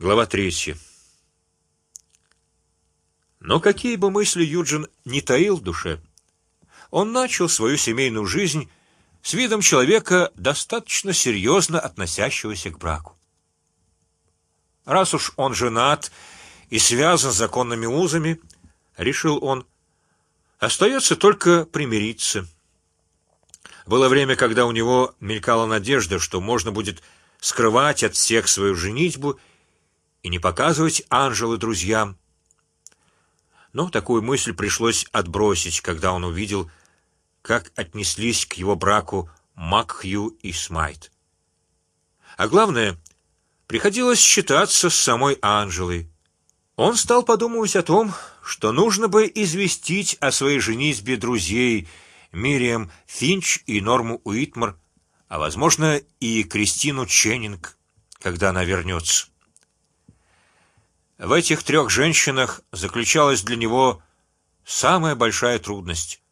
Глава третья. Но какие бы мысли Юджин не таил в душе, он начал свою семейную жизнь с видом человека достаточно серьезно относящегося к браку. Раз уж он женат и связан законными узами, решил он, остается только примириться. Было время, когда у него мелькала надежда, что можно будет скрывать от всех свою женитьбу и не показывать Анжелы друзьям. Но такую мысль пришлось отбросить, когда он увидел, как отнеслись к его браку Макхью и Смайт. А главное, приходилось считаться с самой Анжелой. Он стал подумывать о том, что нужно бы известить о своей женитьбе друзей Мириам Финч и Норму Уитмар, а возможно и Кристину Ченнинг, когда она вернется. В этих трех женщинах заключалась для него самая большая трудность.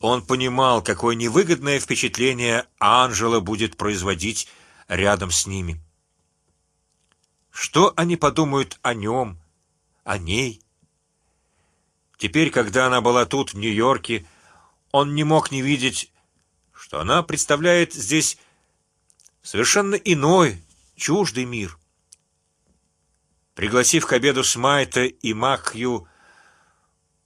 Он понимал, какое невыгодное впечатление Анжела будет производить рядом с ними. Что они подумают о нем, о ней? Теперь, когда она была тут в Нью-Йорке, он не мог не видеть, что она представляет здесь совершенно иной, чуждый мир. Пригласив к обеду Смайта и Макью,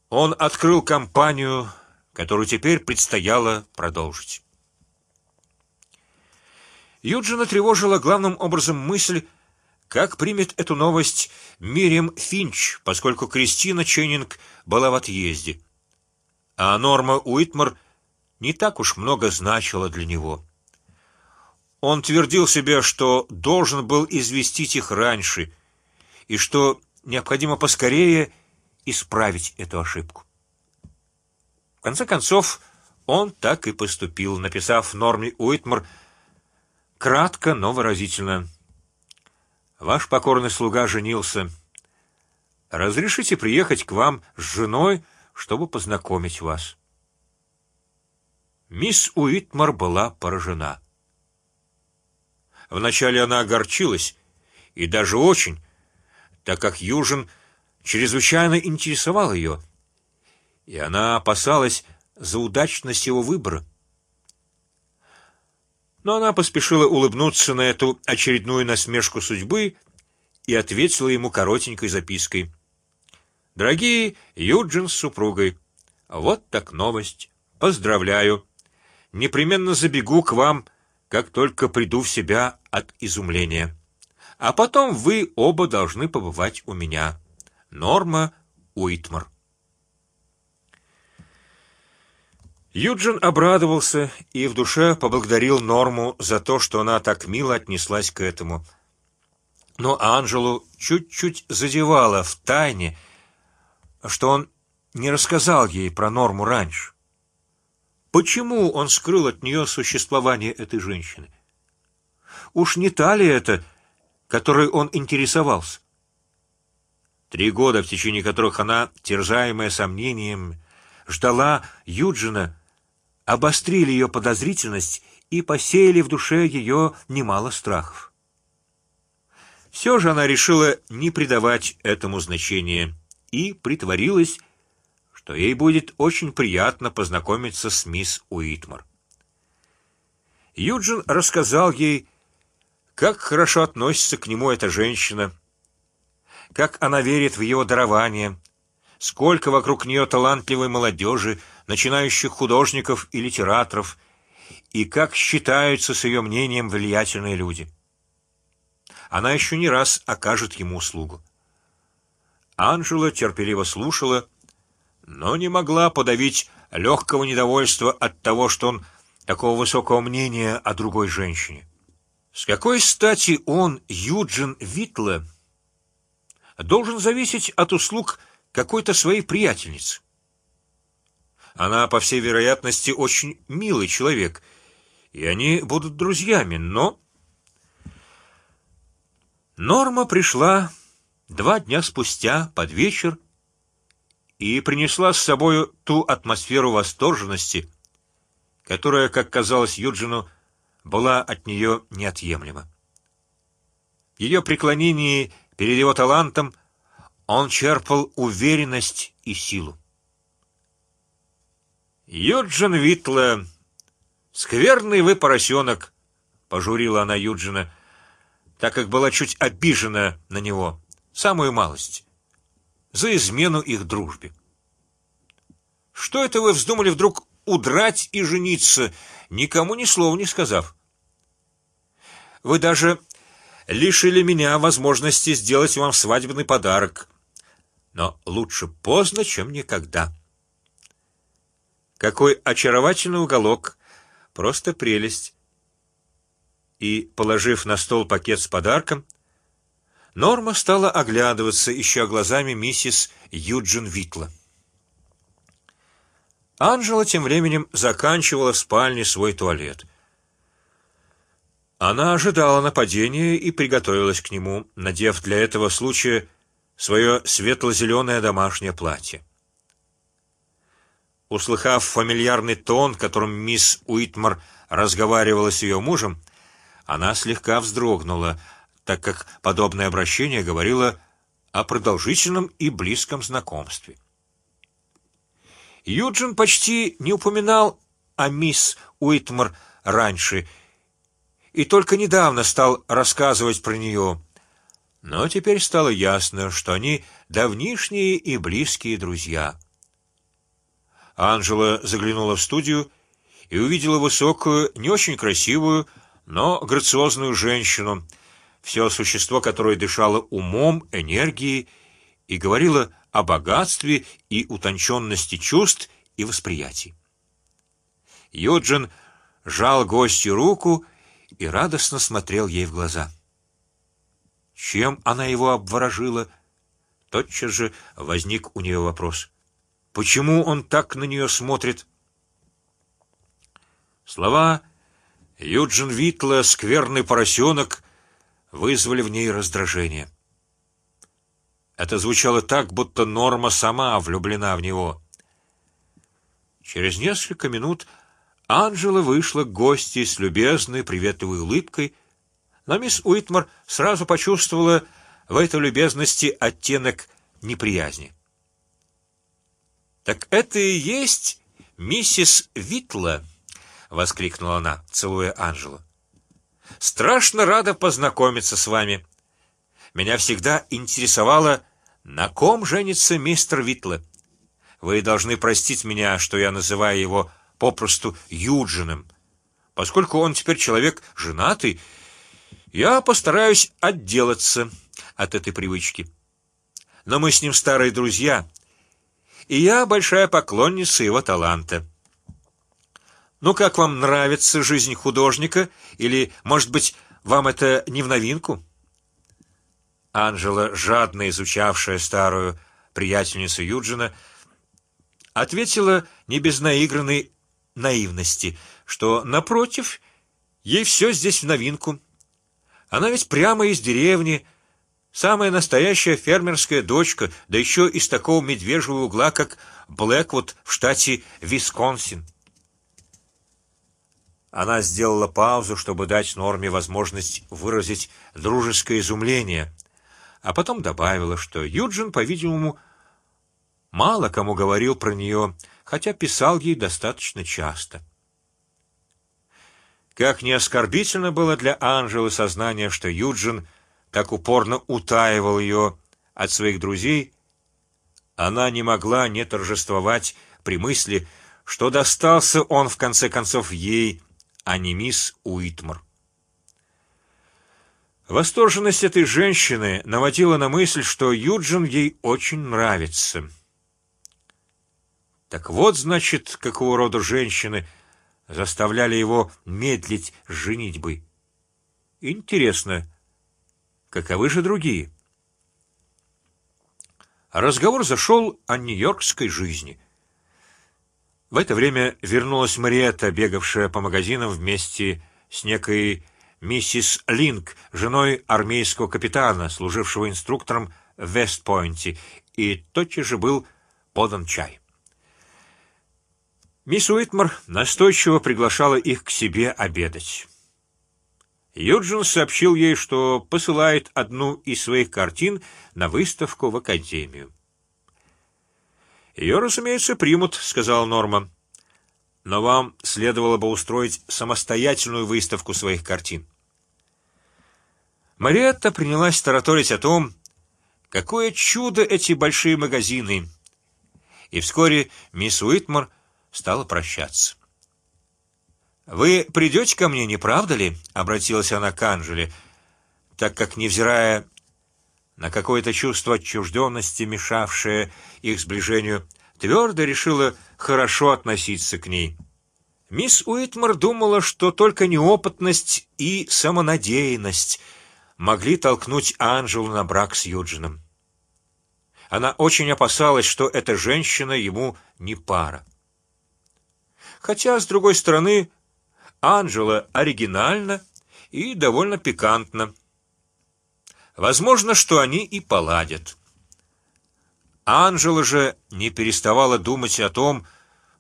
он открыл кампанию, которую теперь предстояло продолжить. Юджина тревожила главным образом мысль, как примет эту новость Мириам Финч, поскольку Кристина Ченнинг была в отъезде, а Норма Уитмар не так уж много значила для него. Он твердил себе, что должен был известить их раньше и что необходимо поскорее исправить эту ошибку. В конце концов, он так и поступил, написав Норме Уитмар кратко, но выразительно: "Ваш покорный слуга женился. Разрешите приехать к вам с женой, чтобы познакомить вас." Мисс Уитмар была поражена. Вначале она огорчилась и даже очень, так как Южин чрезвычайно интересовал ее, и она опасалась за удачность его выбора. Но она поспешила улыбнуться на эту очередную насмешку судьбы и ответила ему коротенькой запиской: "Дорогие Юджин с супругой, вот так новость. Поздравляю. Непременно забегу к вам, как только приду в себя от изумления а потом вы оба должны побывать у меня. Норма Уитмар. Юджин обрадовался и в душе поблагодарил Норму за то, что она так мило отнеслась к этому. Но Анжелу чуть-чуть задевало в тайне, что он не рассказал ей про Норму раньше. Почему он скрыл от нее существование этой женщины? Уж не та ли это которой он интересовался. Три года, в течение которых она, терзаемая сомнением, ждала Юджина, обострили ее подозрительность и посеяли в душе ее немало страхов. Все же она решила не придавать этому значения и притворилась, что ей будет очень приятно познакомиться с мисс Уитмар. Юджин рассказал ей как хорошо относится к нему эта женщина, как она верит в его дарование, сколько вокруг нее талантливой молодежи, начинающих художников и литераторов, и как считаются с ее мнением влиятельные люди. Она еще не раз окажет ему услугу. Анжела терпеливо слушала, но не могла подавить легкого недовольства от того, что он такого высокого мнения о другой женщине. С какой стати он, Юджин Витла, должен зависеть от услуг какой-то своей приятельницы? Она, по всей вероятности, очень милый человек, и они будут друзьями, но Норма пришла два дня спустя под вечер и принесла с собой ту атмосферу восторженности, которая, как казалось Юджину, была от нее неотъемлема. В ее преклонении перед его талантом он черпал уверенность и силу. Юджин Витла, скверный вы поросенок, пожурила она Юджина, так как была чуть обижена на него, самую малость, за измену их дружбе. Что это вы вздумали вдруг удрать и жениться, никому ни слова не сказав? Вы даже лишили меня возможности сделать вам свадебный подарок, но лучше поздно, чем никогда. Какой очаровательный уголок, просто прелесть. И положив на стол пакет с подарком, Норма стала оглядываться, ища глазами миссис Юджин Витла. Анжела тем временем заканчивала в спальне свой туалет. Она ожидала нападения и приготовилась к нему, надев для этого случая свое светло-зеленое домашнее платье. Услыхав фамильярный тон, которым мисс Уитмар разговаривала с ее мужем, она слегка вздрогнула, так как подобное обращение говорило о продолжительном и близком знакомстве. Юджин почти не упоминал о мисс Уитмар раньше, и только недавно стал рассказывать про нее. Но теперь стало ясно, что они давнишние и близкие друзья. Анжела заглянула в студию и увидела высокую, не очень красивую, но грациозную женщину, все существо которое дышало умом, энергией и говорило о богатстве и утонченности чувств и восприятий. Юджин жал гостью руку и радостно смотрел ей в глаза. Чем она его обворожила? Тотчас же возник у нее вопрос: почему он так на нее смотрит? Слова Юджин Витла, скверный поросенок, вызвали в ней раздражение. Это звучало так, будто Норма сама влюблена в него. Через несколько минут Анжела вышла к гости с любезной, приветливой улыбкой, но мисс Уитмар сразу почувствовала в этой любезности оттенок неприязни. Так это и есть миссис Витла, воскликнула она, целуя Анжелу. Страшно рада познакомиться с вами. Меня всегда интересовало, на ком женится мистер Витла. Вы должны простить меня, что я называю его попросту Юджином, поскольку он теперь человек женатый. Я постараюсь отделаться от этой привычки. Но мы с ним старые друзья, и я большая поклонница его таланта. Ну как вам нравится жизнь художника, или, может быть, вам это не в новинку? Анжела, жадно изучавшая старую приятельницу Юджина, ответила не без наигранной наивности, что напротив ей все здесь в новинку. Она ведь прямо из деревни, самая настоящая фермерская дочка, да еще из такого медвежьего угла, как Блэквуд в штате Висконсин. Она сделала паузу, чтобы дать Норме возможность выразить дружеское изумление а потом добавила, что Юджин, по-видимому, мало кому говорил про нее, хотя писал ей достаточно часто. Как не оскорбительно было для Анжелы сознание, что Юджин так упорно утаивал ее от своих друзей, она не могла не торжествовать при мысли, что достался он в конце концов ей, а не мисс Уитмар. Восторженность этой женщины наводила на мысль, что Юджин ей очень нравится. Так вот, значит, какого рода женщины заставляли его медлить с женитьбой. Интересно, каковы же другие? Разговор зашел о нью-йоркской жизни. В это время вернулась Мариетта, бегавшая по магазинам вместе с некой миссис Линк, женой армейского капитана, служившего инструктором в Вестпойнте, и тотчас же был подан чай. Мисс Уитмар настойчиво приглашала их к себе обедать. Юджин сообщил ей, что посылает одну из своих картин на выставку в академию. Ее, разумеется, примут, сказал Норма. Но вам следовало бы устроить самостоятельную выставку своих картин. Мариетта принялась тараторить о том, какое чудо эти большие магазины, и вскоре мисс Уитмор стала прощаться. Вы придете ко мне, не правда ли? обратилась она к Анжеле, так как, невзирая на какое-то чувство отчужденности, мешавшее их сближению, твердо решила хорошо относиться к ней. Мисс Уитмар думала, что только неопытность и самонадеянность могли толкнуть Анжелу на брак с Юджином. Она очень опасалась, что эта женщина ему не пара. Хотя с другой стороны, Анжела оригинальна и довольно пикантна. Возможно, что они и поладят. Анжела же не переставала думать о том,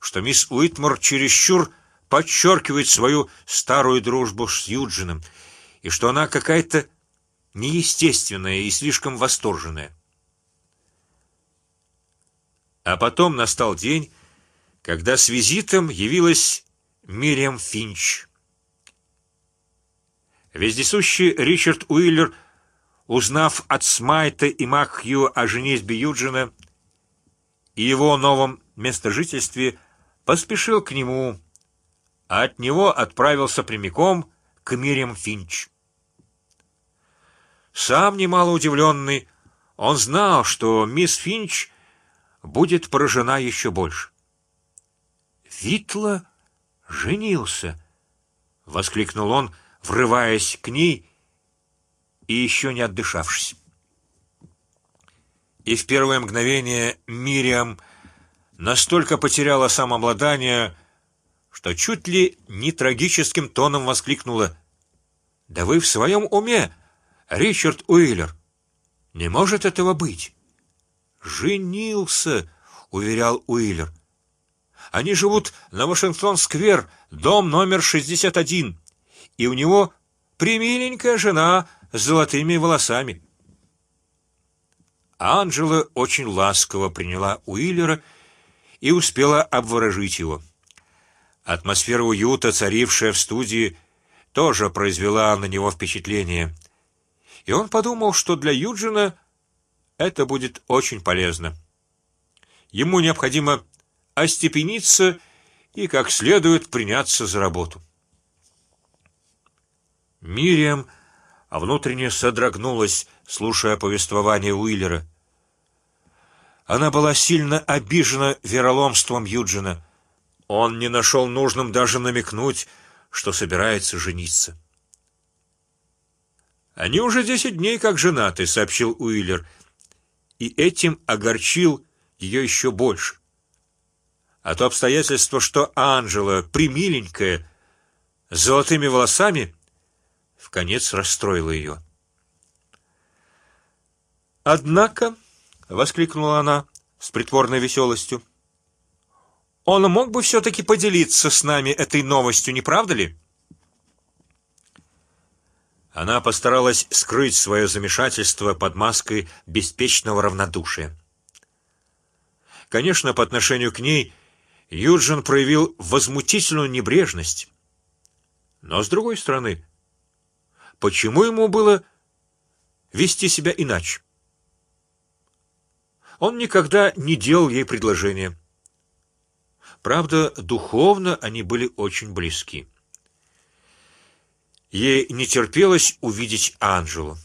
что мисс Уитмор чересчур подчеркивает свою старую дружбу с Юджином и что она какая-то неестественная и слишком восторженная. А потом настал день, когда с визитом явилась Мириам Финч. Вездесущий Ричард Уиллер, узнав от Смайта и Макхью о женитьбе Юджина и его новом местожительстве, поспешил к нему, а от него отправился прямиком к Мириам Финч. Сам немало удивленный, он знал, что мисс Финч будет поражена еще больше. Витла женился, воскликнул он, врываясь к ней и еще не отдышавшись. И в первое мгновение Мириам настолько потеряла самообладание, что чуть ли не трагическим тоном воскликнула: "Да вы в своем уме, Ричард Уиллер? Не может этого быть!" Женился, уверял Уиллер. Они живут на Вашингтон-сквер, дом номер 61, и у него примиленькая жена с золотыми волосами. Анжела очень ласково приняла Уиллера и успела обворожить его. Атмосфера уюта, царившая в студии, тоже произвела на него впечатление, и он подумал, что для Юджина это будет очень полезно. Ему необходимо остепениться и как следует приняться за работу. Мириам внутренне содрогнулась, слушая повествование Уиллера. Она была сильно обижена вероломством Юджина. Он не нашел нужным даже намекнуть, что собирается жениться. Они уже десять дней как женаты, сообщил Уиллер, и этим огорчил ее еще больше а то обстоятельство, что Анжела примиленькая, с золотыми волосами, в конец расстроило ее. Однако, воскликнула она с притворной веселостью, он мог бы все-таки поделиться с нами этой новостью, не правда ли? Она постаралась скрыть свое замешательство под маской беспечного равнодушия. Конечно, по отношению к ней Юджин проявил возмутительную небрежность. Но с другой стороны, почему ему было вести себя иначе? Он никогда не делал ей предложения. Правда, духовно они были очень близки. Ей не терпелось увидеть Анжелу.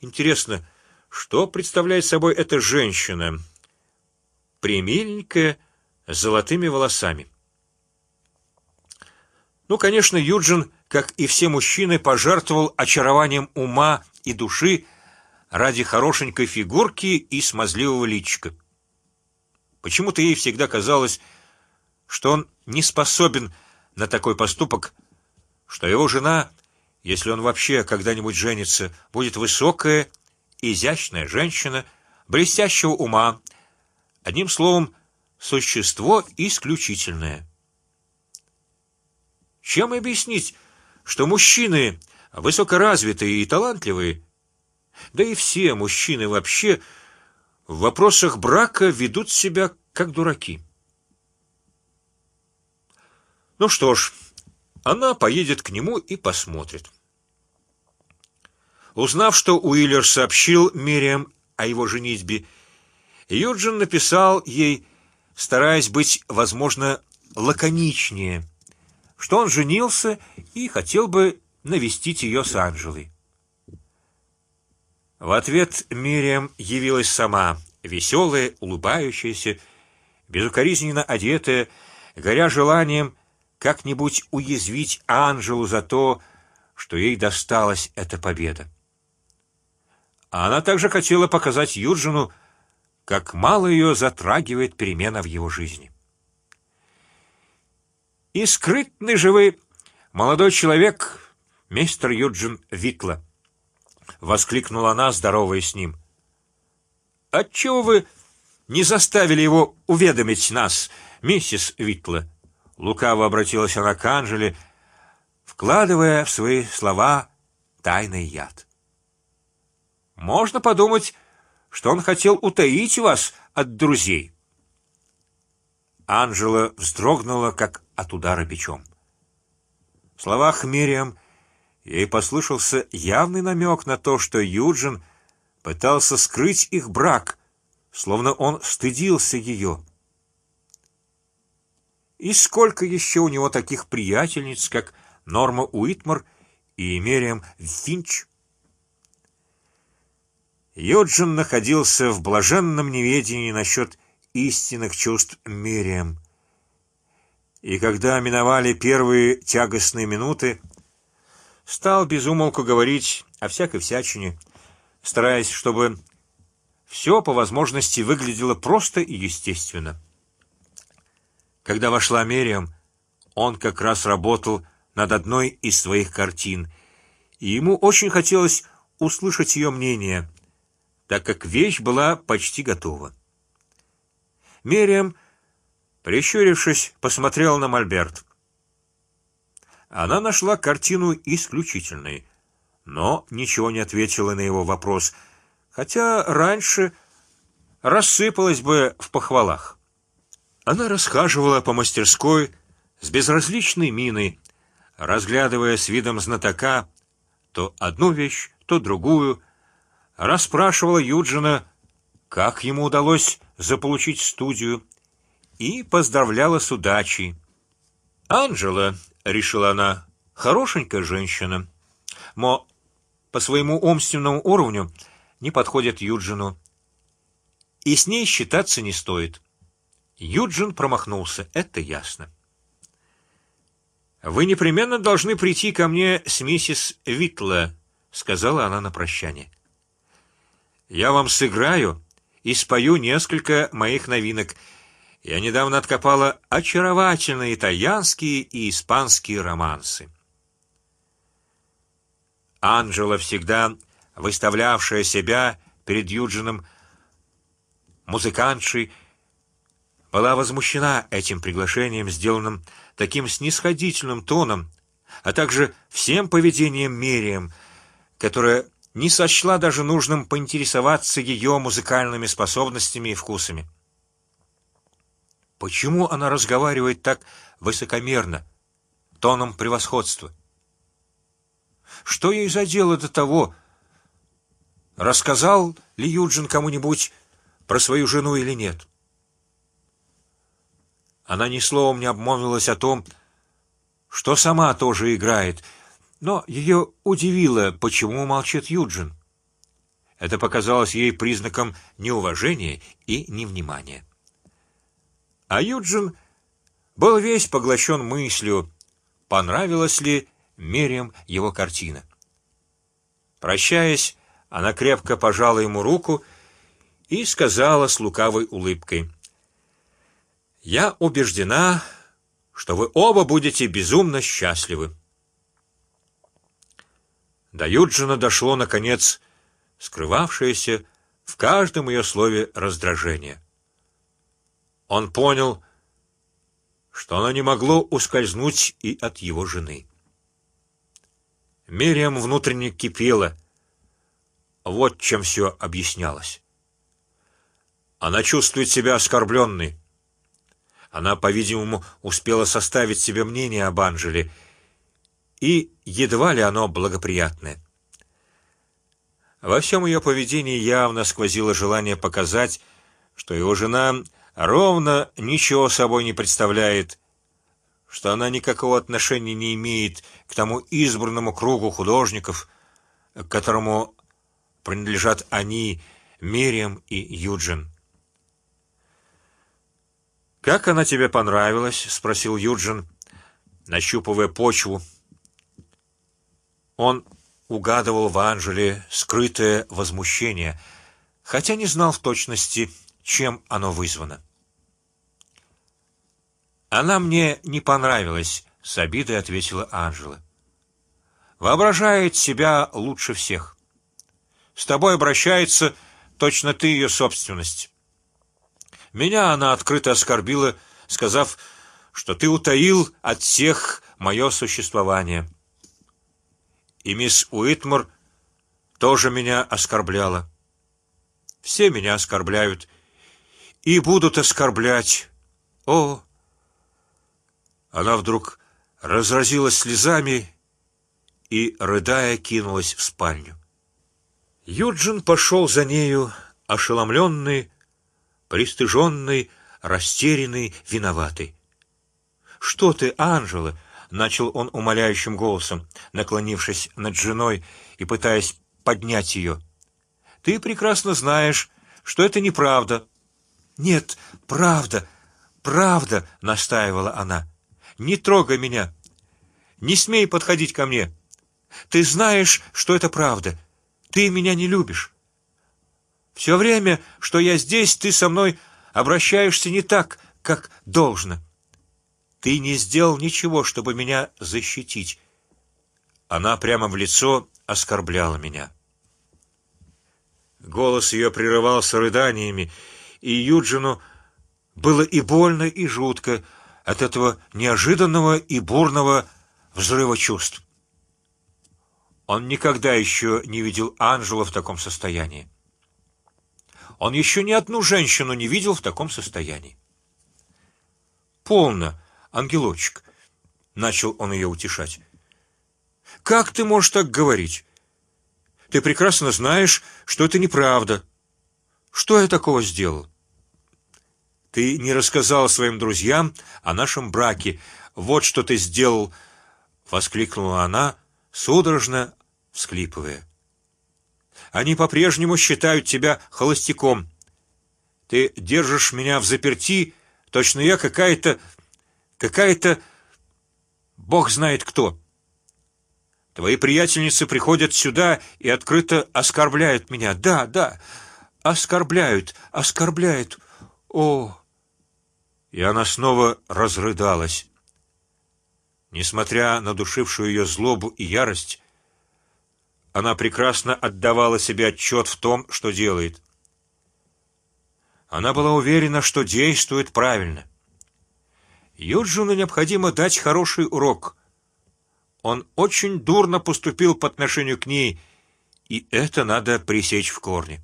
Интересно, что представляет собой эта женщина? Примиленькая, с золотыми волосами. Ну, конечно, Юджин, как и все мужчины, пожертвовал очарованием ума и души ради хорошенькой фигурки и смазливого личика. Почему-то ей всегда казалось, что он не способен на такой поступок, что его жена, если он вообще когда-нибудь женится, будет высокая, изящная женщина, блестящего ума, одним словом существо исключительное. Чем объяснить что мужчины высокоразвитые и талантливые, да и все мужчины вообще в вопросах брака ведут себя как дураки. Ну что ж, она поедет к нему и посмотрит. Узнав, что Уиллер сообщил Мириам о его женитьбе, Юджин написал ей, стараясь быть, возможно, лаконичнее, что он женился и хотел бы навестить ее с Анжелой. В ответ Мириам явилась сама, веселая, улыбающаяся, безукоризненно одетая, горя желанием как-нибудь уязвить Анжелу за то, что ей досталась эта победа. А она также хотела показать Юджину, как мало ее затрагивает перемена в его жизни. И скрытный же вы, молодой человек, мистер Юджин Витла, воскликнула она, здоровая с ним. Отчего вы не заставили его уведомить нас, миссис Витла? Лукаво обратилась она к Анжеле, вкладывая в свои слова тайный яд. Можно подумать, что он хотел утаить вас от друзей. Анжела вздрогнула, как от удара бичом. В словах Мириам ей послышался явный намек на то, что Юджин пытался скрыть их брак, словно он стыдился ее. И сколько еще у него таких приятельниц, как Норма Уитмар и Мериам Финч? Юджин находился в блаженном неведении насчет истинных чувств Мириам. И когда миновали первые тягостные минуты, стал безумолку говорить о всякой всячине, стараясь, чтобы все по возможности выглядело просто и естественно. Когда вошла Мериам, он как раз работал над одной из своих картин, и ему очень хотелось услышать ее мнение так как вещь была почти готова. Мериам, прищурившись, посмотрела на Мольберт. Она нашла картину исключительной, но ничего не ответила на его вопрос, хотя раньше рассыпалась бы в похвалах. Она расхаживала по мастерской с безразличной миной, разглядывая с видом знатока то одну вещь, то другую, расспрашивала Юджина, как ему удалось заполучить студию, и поздравляла с удачей. Анжела, решила она, хорошенькая женщина, но по своему умственному уровню не подходит Юджину, и с ней считаться не стоит. Юджин промахнулся, это ясно. Вы непременно должны прийти ко мне с миссис Витла, сказала она на прощание. Я вам сыграю и спою несколько моих новинок. Я недавно откопала очаровательные итальянские и испанские романсы. Анжела всегда выставлявшая себя перед Юджином музыкантшей, была возмущена этим приглашением, сделанным таким снисходительным тоном, а также всем поведением Мерием, которая не сочла даже нужным поинтересоваться ее музыкальными способностями и вкусами. Почему она разговаривает так высокомерно, тоном превосходства? Что ей за дело до того? Рассказал ли Юджин кому-нибудь про свою жену или нет? Она ни словом не обмолвилась о том, что сама тоже играет, но ее удивило, почему молчит Юджин. Это показалось ей признаком неуважения и невнимания. А Юджин был весь поглощен мыслью, понравилась ли Мерием его картина. Прощаясь, она крепко пожала ему руку и сказала с лукавой улыбкой: "Я убеждена, что вы оба будете безумно счастливы". До Юджина дошло наконец скрывавшееся в каждом ее слове раздражение. Он понял, что оно не могло ускользнуть и от его жены. Мириам внутренне кипела. Вот чем все объяснялось. Она чувствует себя оскорбленной. Она, по-видимому, успела составить себе мнение об Анжеле, и едва ли оно благоприятное. Во всем ее поведении явно сквозило желание показать, что его жена ровно ничего собой не представляет, что она никакого отношения не имеет к тому избранному кругу художников, к которому принадлежат они, Мириам и Юджин. Как она тебе понравилась? – спросил Юджин, нащупывая почву. Он угадывал в Анжеле скрытое возмущение, хотя не знал в точности, чем оно вызвано. Она мне не понравилась, с обидой ответила Анжела. Воображает себя лучше всех. С тобой обращается точно ты ее собственность. Меня она открыто оскорбила, сказав, что ты утаил от всех мое существование. И мисс Уитмор тоже меня оскорбляла. Все меня оскорбляют и будут оскорблять. О! Она вдруг разразилась слезами и рыдая кинулась в спальню. Юджин пошел за нею, ошеломленный пристыженный, растерянный, виноватый. Что ты, Анжела? Начал он умоляющим голосом, наклонившись над женой и пытаясь поднять ее. Ты прекрасно знаешь, что это неправда. Нет, правда, правда, настаивала она. Не трогай меня, не смей подходить ко мне. Ты знаешь, что это правда. Ты меня не любишь. Все время, что я здесь, ты со мной обращаешься не так, как должно. Ты не сделал ничего, чтобы меня защитить. Она прямо в лицо оскорбляла меня. Голос ее прерывался рыданиями, и Юджину было и больно, и жутко от этого неожиданного и бурного взрыва чувств. Он никогда еще не видел Анжела в таком состоянии. Он еще ни одну женщину не видел в таком состоянии. Полно, ангелочек, начал он ее утешать. Как ты можешь так говорить? Ты прекрасно знаешь, что это неправда. Что я такого сделал? Ты не рассказал своим друзьям о нашем браке. Вот что ты сделал, воскликнула она, судорожно всклипывая. Они по-прежнему считают тебя холостяком. Ты держишь меня в заперти, точно я какая-то, какая-то, Бог знает кто. Твои приятельницы приходят сюда и открыто оскорбляют меня. Да, да, оскорбляют, оскорбляют. О! И она снова разрыдалась. Несмотря на душившую ее злобу и ярость, она прекрасно отдавала себе отчет в том, что делает. Она была уверена, что действует правильно. Юджину необходимо дать хороший урок. Он очень дурно поступил по отношению к ней, и это надо пресечь в корне.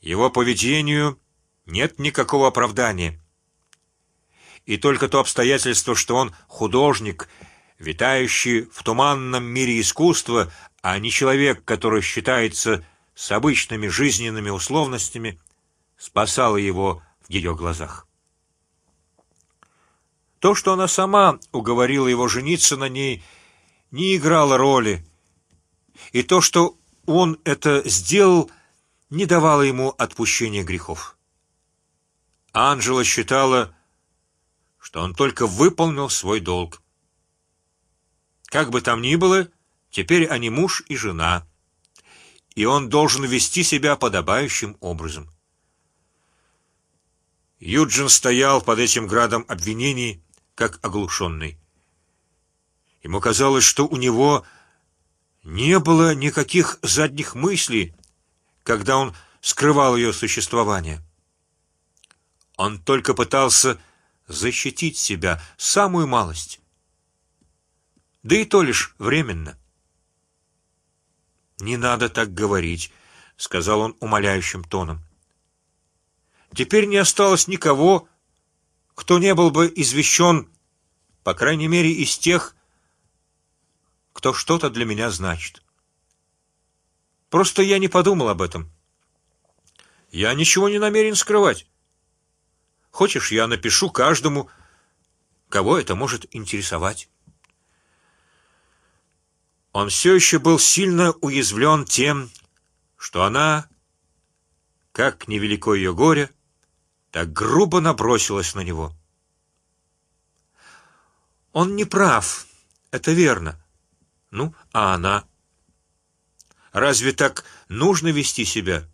Его поведению нет никакого оправдания, и только то обстоятельство, что он художник витающий в туманном мире искусства, а не человек, который считается с обычными жизненными условностями, спасало его в ее глазах. То, что она сама уговорила его жениться на ней, не играло роли, и то, что он это сделал, не давало ему отпущения грехов. Анжела считала, что он только выполнил свой долг. Как бы там ни было, теперь они муж и жена, и он должен вести себя подобающим образом. Юджин стоял под этим градом обвинений, как оглушенный. Ему казалось, что у него не было никаких задних мыслей, когда он скрывал ее существование. Он только пытался защитить себя самую малость. да и то лишь временно. Не надо так говорить, сказал он умоляющим тоном. Теперь не осталось никого, кто не был бы извещен, по крайней мере из тех, кто что-то для меня значит. Просто я не подумал об этом. Я ничего не намерен скрывать. Хочешь, я напишу каждому, кого это может интересовать. Он все еще был сильно уязвлен тем, что она, как невелико ее горе, так грубо набросилась на него. Он не прав, это верно. Ну, а она? Разве так нужно вести себя?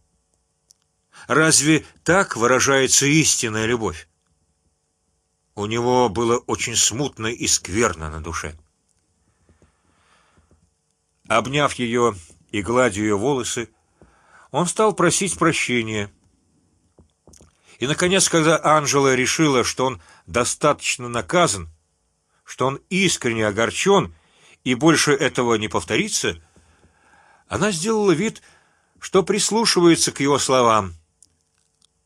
Разве так выражается истинная любовь? У него было очень смутно и скверно на душе. Обняв ее и гладя ее волосы, он стал просить прощения. И наконец, когда Анжела решила, что он достаточно наказан, что он искренне огорчен и больше этого не повторится, она сделала вид, что прислушивается к его словам,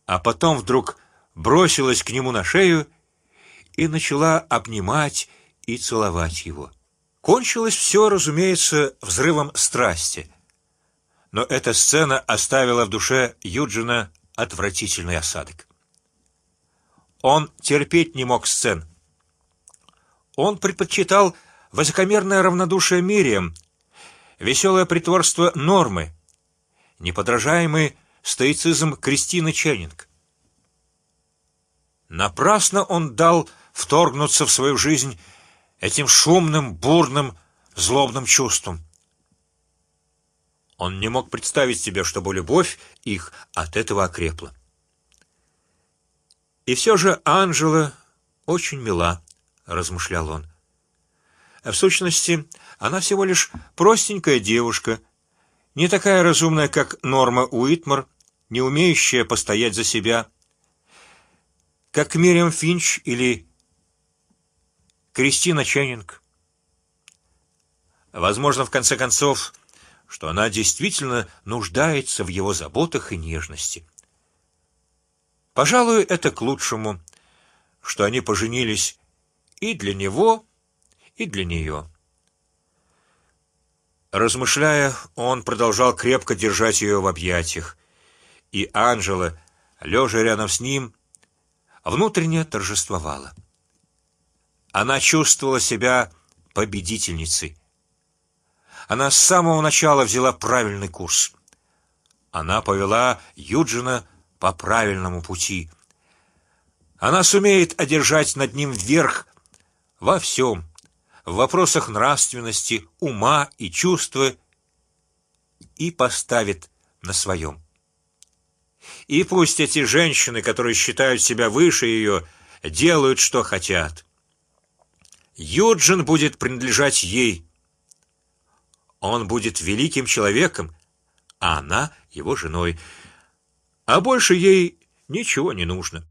а потом вдруг бросилась к нему на шею и начала обнимать и целовать его. Кончилось все, разумеется, взрывом страсти, но эта сцена оставила в душе Юджина отвратительный осадок. Он терпеть не мог сцен. Он предпочитал высокомерное равнодушие Мириам, веселое притворство Нормы, неподражаемый стоицизм Кристины Ченнинг. Напрасно он дал вторгнуться в свою жизнь этим шумным, бурным, злобным чувством. Он не мог представить себе, чтобы любовь их от этого окрепла. И все же Анжела очень мила, размышлял он. В сущности, она всего лишь простенькая девушка, не такая разумная, как Норма Уитмар, не умеющая постоять за себя, как Мириам Финч или Кристина Ченнинг. Возможно, в конце концов, что она действительно нуждается в его заботах и нежности. Пожалуй, это к лучшему, что они поженились и для него, и для нее. Размышляя, он продолжал крепко держать ее в объятиях, и Анжела, лежа рядом с ним, внутренне торжествовала. Она чувствовала себя победительницей. Она с самого начала взяла правильный курс. Она повела Юджина по правильному пути. Она сумеет одержать над ним верх во всем, в вопросах нравственности, ума и чувства, и поставит на своем. И пусть эти женщины, которые считают себя выше ее, делают что хотят. Юджин будет принадлежать ей. Он будет великим человеком, а она его женой, а больше ей ничего не нужно.